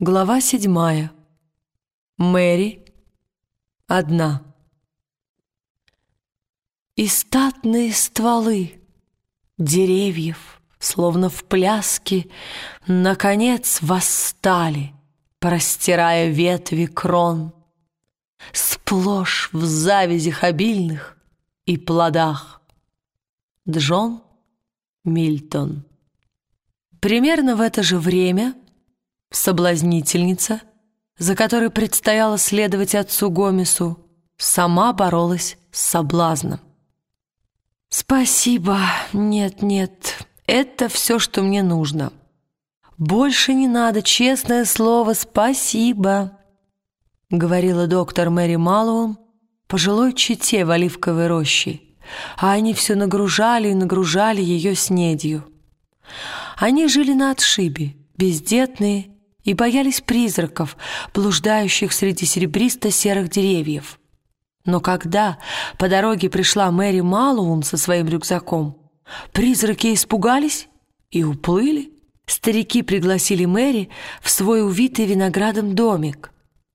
Глава седьмая. Мэри одна. И статные стволы деревьев, словно в пляске, Наконец восстали, простирая ветви крон, Сплошь в завязях обильных и плодах. Джон Мильтон Примерно в это же время соблазнительница, за которой предстояло следовать отцу Гомесу, сама боролась с соблазном. «Спасибо, нет-нет, это все, что мне нужно. Больше не надо, честное слово, спасибо», — говорила доктор Мэри Малоун, пожилой чете в оливковой роще, а они все нагружали и нагружали ее снедью. Они жили на отшибе, бездетные и боялись призраков, блуждающих среди серебристо-серых деревьев. Но когда по дороге пришла Мэри Малоун со своим рюкзаком, призраки испугались и уплыли. Старики пригласили Мэри в свой увитый виноградом домик,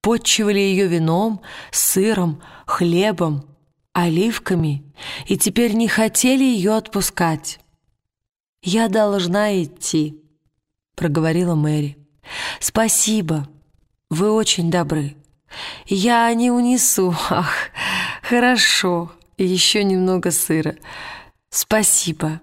подчивали ее вином, сыром, хлебом, оливками и теперь не хотели ее отпускать. «Я должна идти», — проговорила Мэри. «Спасибо, вы очень добры. Я не унесу, ах, хорошо, еще немного сыра. Спасибо».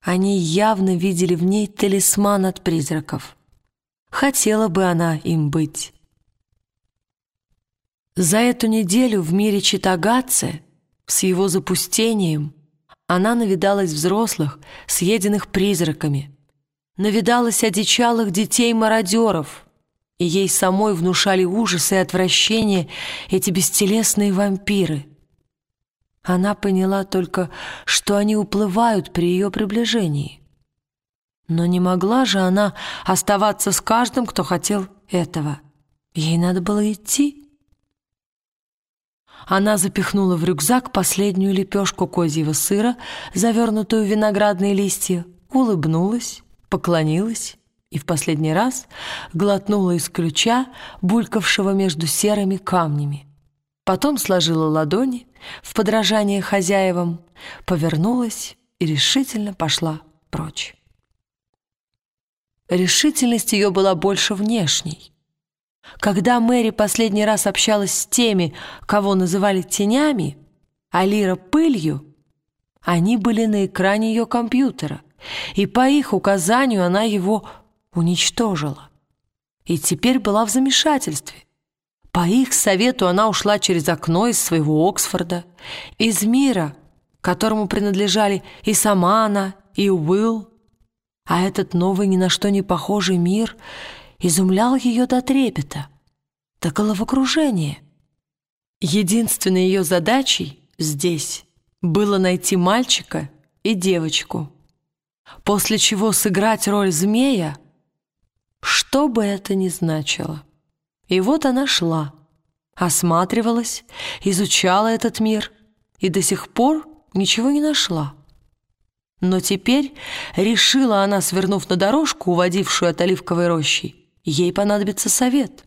Они явно видели в ней талисман от призраков. Хотела бы она им быть. За эту неделю в мире Читагатце с его запустением она навидалась взрослых, съеденных призраками, навидалась одичалых детей-мародеров, и ей самой внушали ужас и отвращение эти бестелесные вампиры. Она поняла только, что они уплывают при ее приближении. Но не могла же она оставаться с каждым, кто хотел этого. Ей надо было идти. Она запихнула в рюкзак последнюю лепешку козьего сыра, завернутую в виноградные листья, улыбнулась поклонилась и в последний раз глотнула из ключа, булькавшего между серыми камнями. Потом сложила ладони в подражание хозяевам, повернулась и решительно пошла прочь. Решительность ее была больше внешней. Когда Мэри последний раз общалась с теми, кого называли тенями, а Лира — пылью, они были на экране ее компьютера, и по их указанию она его уничтожила. И теперь была в замешательстве. По их совету она ушла через окно из своего Оксфорда, из мира, которому принадлежали и сама она, и Уилл. А этот новый ни на что не похожий мир изумлял ее до трепета, до головокружения. Единственной ее задачей здесь было найти мальчика и девочку — после чего сыграть роль змея, что бы это ни значило. И вот она шла, осматривалась, изучала этот мир и до сих пор ничего не нашла. Но теперь решила она, свернув на дорожку, уводившую от оливковой рощи, ей понадобится совет.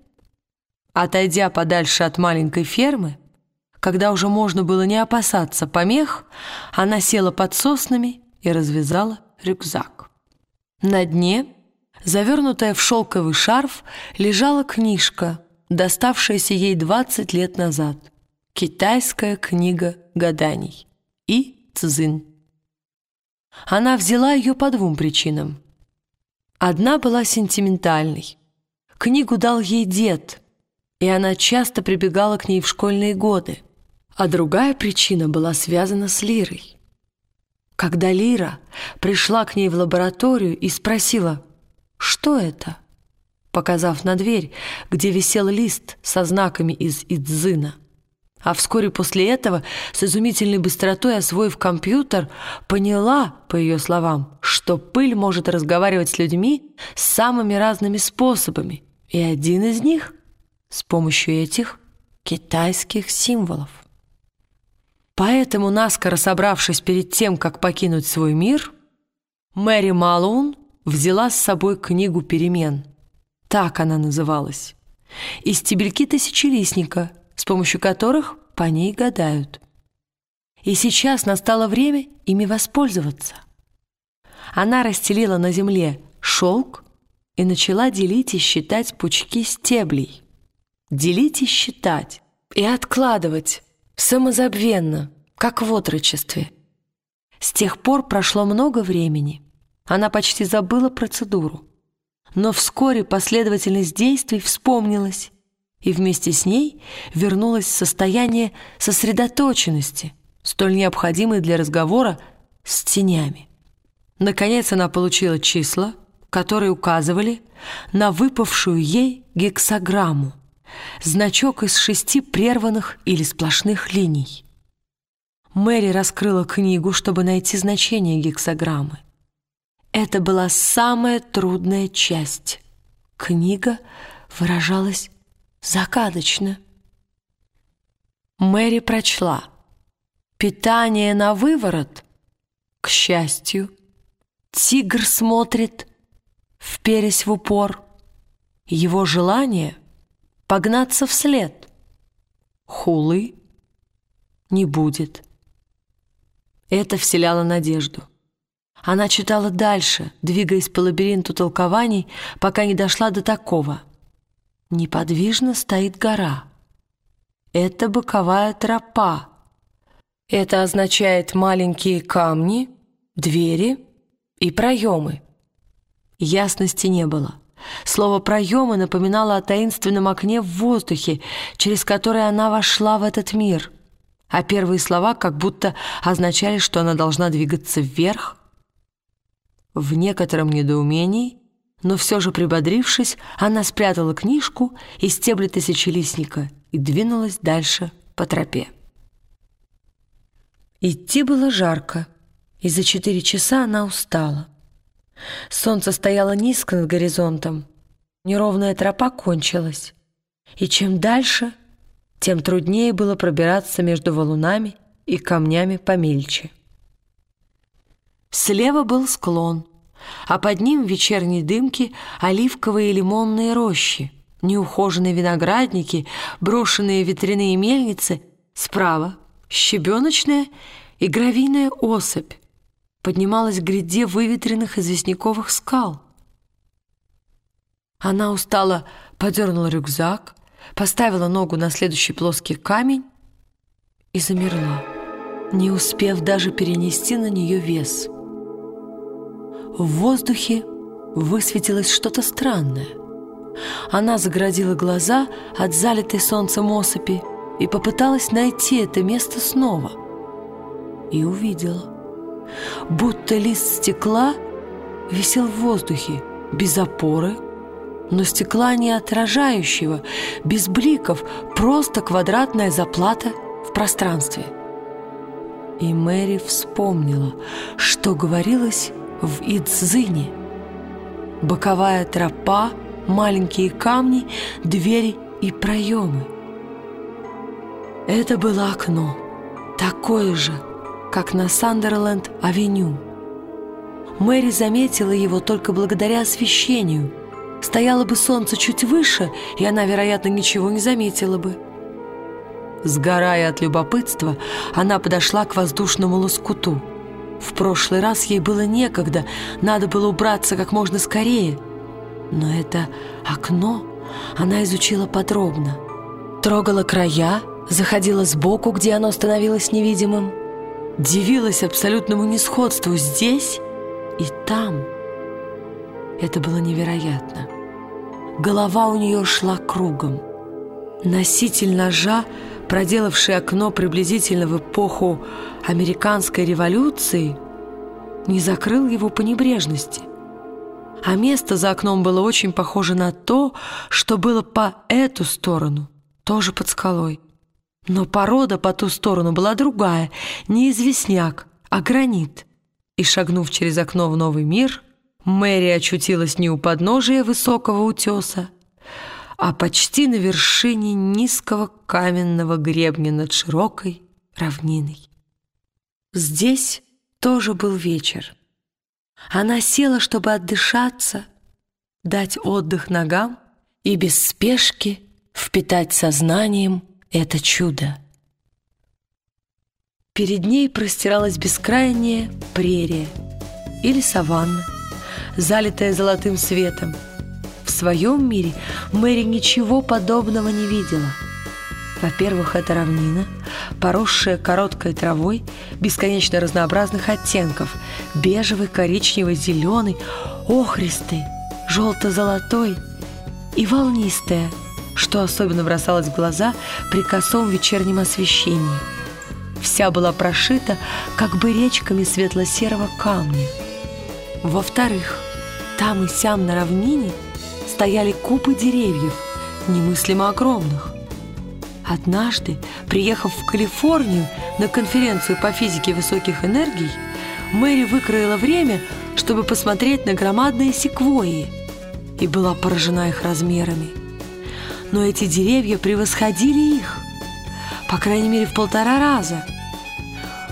Отойдя подальше от маленькой фермы, когда уже можно было не опасаться помех, она села под соснами и развязала рюкзак. На дне, завернутая в шелковый шарф, лежала книжка, доставшаяся ей 20 лет назад. Китайская книга гаданий. И цзин. Она взяла ее по двум причинам. Одна была сентиментальной. Книгу дал ей дед, и она часто прибегала к ней в школьные годы. А другая причина была связана с Лирой. Когда Лира пришла к ней в лабораторию и спросила «Что это?», показав на дверь, где висел лист со знаками из Идзына. А вскоре после этого, с изумительной быстротой освоив компьютер, поняла, по ее словам, что пыль может разговаривать с людьми самыми разными способами, и один из них — с помощью этих китайских символов. Поэтому, наскоро собравшись перед тем, как покинуть свой мир, Мэри Малоун взяла с собой книгу перемен так она называлась, и стебельки тысячелистника, с помощью которых по ней гадают. И сейчас настало время ими воспользоваться. Она расстелила на земле шелк и начала делить и считать пучки стеблей. Делить и считать, и откладывать, самозабвенно, как в отрочестве. С тех пор прошло много времени. Она почти забыла процедуру. Но вскоре последовательность действий вспомнилась, и вместе с ней вернулось состояние сосредоточенности, столь необходимое для разговора с тенями. Наконец она получила числа, которые указывали на выпавшую ей гексограмму, значок из шести прерванных или сплошных линий. Мэри раскрыла книгу, чтобы найти значение гексограммы. Это была самая трудная часть. Книга выражалась загадочно. Мэри прочла «Питание на выворот, к счастью, тигр смотрит, вперясь в упор, его желание — погнаться вслед, хулы не будет». Это вселяло надежду. Она читала дальше, двигаясь по лабиринту толкований, пока не дошла до такого. Неподвижно стоит гора. Это боковая тропа. Это означает маленькие камни, двери и проемы. Ясности не было. Слово «проемы» напоминало о таинственном окне в воздухе, через которое она вошла в этот мир. А первые слова как будто означали, что она должна двигаться вверх, в некотором недоумении, но все же прибодрившись, она спрятала книжку и стебли тысячелистника и двинулась дальше по тропе. Идти было жарко, и за четыре часа она устала. Солнце стояло низко над горизонтом, неровная тропа кончилась, и чем дальше, тем труднее было пробираться между валунами и камнями помельче. Слева был склон, а под ним в вечерней дымке оливковые и лимонные рощи, неухоженные виноградники, брошенные ветряные мельницы, справа щебеночная и гравийная особь поднималась к гряде выветренных известняковых скал. Она устало подернула рюкзак, поставила ногу на следующий плоский камень и замерла, не успев даже перенести на нее вес — в воздухе высветилось что-то странное. Она заградила глаза от залитой солнцем осыпи и попыталась найти это место снова. И увидела. Будто лист стекла висел в воздухе, без опоры, но стекла не отражающего, без бликов, просто квадратная заплата в пространстве. И Мэри вспомнила, что говорилось в Ицзыне. Боковая тропа, маленькие камни, двери и проемы. Это было окно, такое же, как на Сандерленд-авеню. Мэри заметила его только благодаря освещению. Стояло бы солнце чуть выше, и она, вероятно, ничего не заметила бы. Сгорая от любопытства, она подошла к воздушному лоскуту. В прошлый раз ей было некогда, надо было убраться как можно скорее. Но это окно она изучила подробно. Трогала края, заходила сбоку, где оно становилось невидимым. Дивилась абсолютному несходству здесь и там. Это было невероятно. Голова у нее шла кругом. Носитель ножа проделавший окно приблизительно в эпоху американской революции, не закрыл его по небрежности. А место за окном было очень похоже на то, что было по эту сторону, тоже под скалой. Но порода по ту сторону была другая, не известняк, а гранит. И, шагнув через окно в новый мир, Мэри очутилась не у подножия высокого утеса, а почти на вершине низкого каменного гребня над широкой равниной. Здесь тоже был вечер. Она села, чтобы отдышаться, дать отдых ногам и без спешки впитать сознанием это чудо. Перед ней простиралась бескрайняя прерия или саванна, залитая золотым светом. В своем мире Мэри ничего подобного не видела. Во-первых, это равнина, поросшая короткой травой бесконечно разнообразных оттенков – бежевый, коричневый, зеленый, охристый, желто-золотой и волнистая, что особенно бросалось в глаза при косом вечернем освещении. Вся была прошита как бы речками светло-серого камня. Во-вторых, там и сям на равнине стояли купы деревьев, немыслимо огромных. Однажды, приехав в Калифорнию на конференцию по физике высоких энергий, Мэри выкроила время, чтобы посмотреть на громадные секвойи, и была поражена их размерами. Но эти деревья превосходили их, по крайней мере, в полтора раза.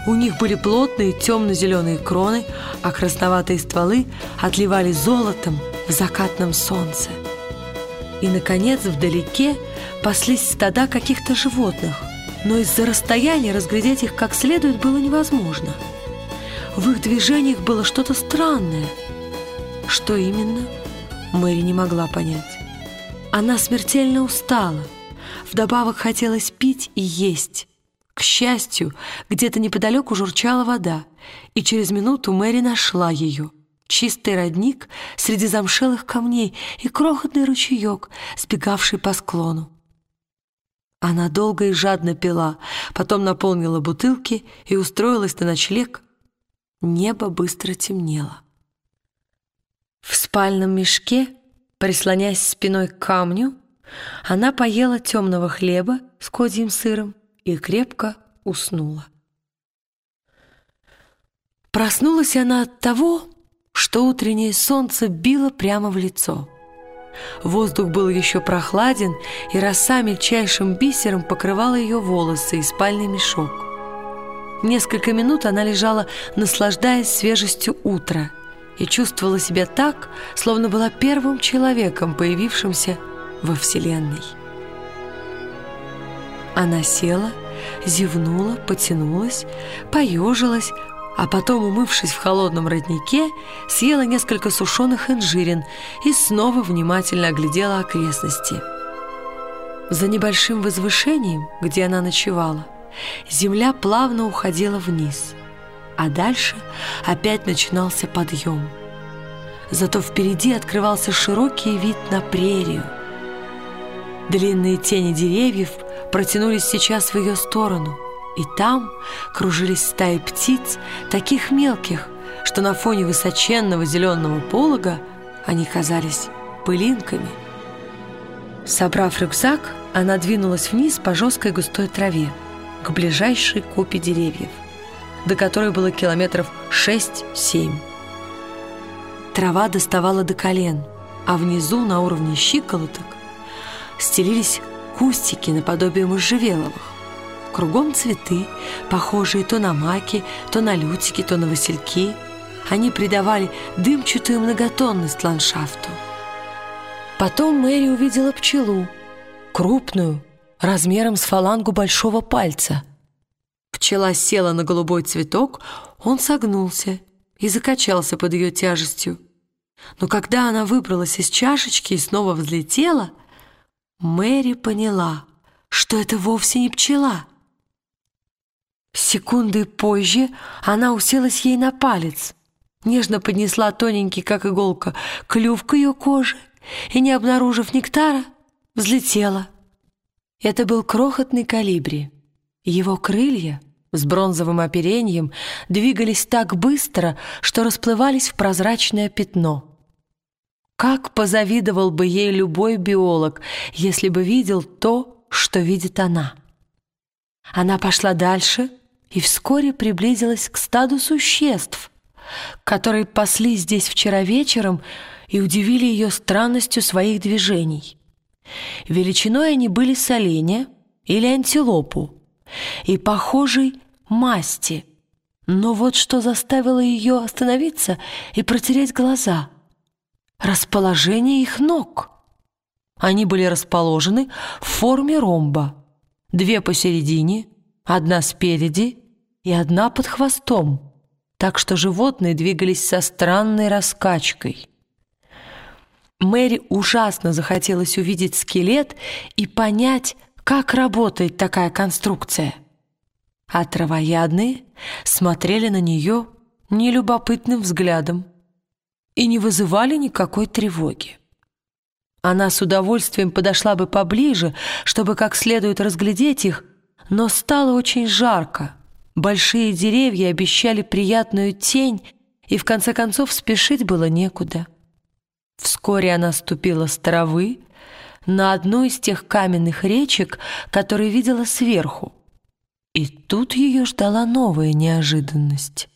У них были плотные темно-зеленые кроны, а красноватые стволы отливали золотом в закатном солнце. И, наконец, вдалеке паслись стада каких-то животных, но из-за расстояния разглядеть их как следует было невозможно. В их движениях было что-то странное. Что именно, Мэри не могла понять. Она смертельно устала. Вдобавок хотелось пить и есть. К счастью, где-то неподалеку журчала вода, и через минуту Мэри нашла ее — чистый родник среди замшелых камней и крохотный ручеек, сбегавший по склону. Она долго и жадно пила, потом наполнила бутылки и устроилась на ночлег. Небо быстро темнело. В спальном мешке, прислонясь спиной к камню, она поела темного хлеба с козьим сыром и крепко уснула. Проснулась она от того, что утреннее солнце било прямо в лицо. Воздух был еще прохладен, и роса мельчайшим бисером покрывала ее волосы и спальный мешок. Несколько минут она лежала, наслаждаясь свежестью утра, и чувствовала себя так, словно была первым человеком, появившимся во Вселенной. Она села, зевнула, потянулась, поежилась, а потом, умывшись в холодном роднике, съела несколько сушеных инжирин и снова внимательно оглядела окрестности. За небольшим возвышением, где она ночевала, земля плавно уходила вниз, а дальше опять начинался подъем. Зато впереди открывался широкий вид на прерию. Длинные тени деревьев протянулись сейчас в ее сторону – и там кружились стаи птиц, таких мелких, что на фоне высоченного зеленого полога они казались пылинками. Собрав рюкзак, она двинулась вниз по жесткой густой траве, к ближайшей копе деревьев, до которой было километров 6-7. Трава доставала до колен, а внизу, на уровне щиколоток, стелились кустики наподобие можжевеловых. Кругом цветы, похожие то на маки, то на лютики, то на васильки. Они придавали дымчатую многотонность ландшафту. Потом Мэри увидела пчелу, крупную, размером с фалангу большого пальца. Пчела села на голубой цветок, он согнулся и закачался под ее тяжестью. Но когда она выбралась из чашечки и снова взлетела, Мэри поняла, что это вовсе не пчела — Секунды позже она уселась ей на палец, нежно поднесла тоненький, как иголка, клюв к ее коже и, не обнаружив нектара, взлетела. Это был крохотный калибри. Его крылья с бронзовым оперением двигались так быстро, что расплывались в прозрачное пятно. Как позавидовал бы ей любой биолог, если бы видел то, что видит она. Она пошла дальше — и вскоре приблизилась к стаду существ, которые пасли здесь вчера вечером и удивили ее странностью своих движений. Величиной они были с оленя или антилопу и похожей масти. Но вот что заставило ее остановиться и протереть глаза. Расположение их ног. Они были расположены в форме ромба. Две посередине, одна спереди и одна под хвостом, так что животные двигались со странной раскачкой. Мэри ужасно захотелось увидеть скелет и понять, как работает такая конструкция. А травоядные смотрели на нее нелюбопытным взглядом и не вызывали никакой тревоги. Она с удовольствием подошла бы поближе, чтобы как следует разглядеть их, но стало очень жарко. Большие деревья обещали приятную тень, и в конце концов спешить было некуда. Вскоре она ступила с травы на одну из тех каменных речек, которые видела сверху. И тут ее ждала новая неожиданность.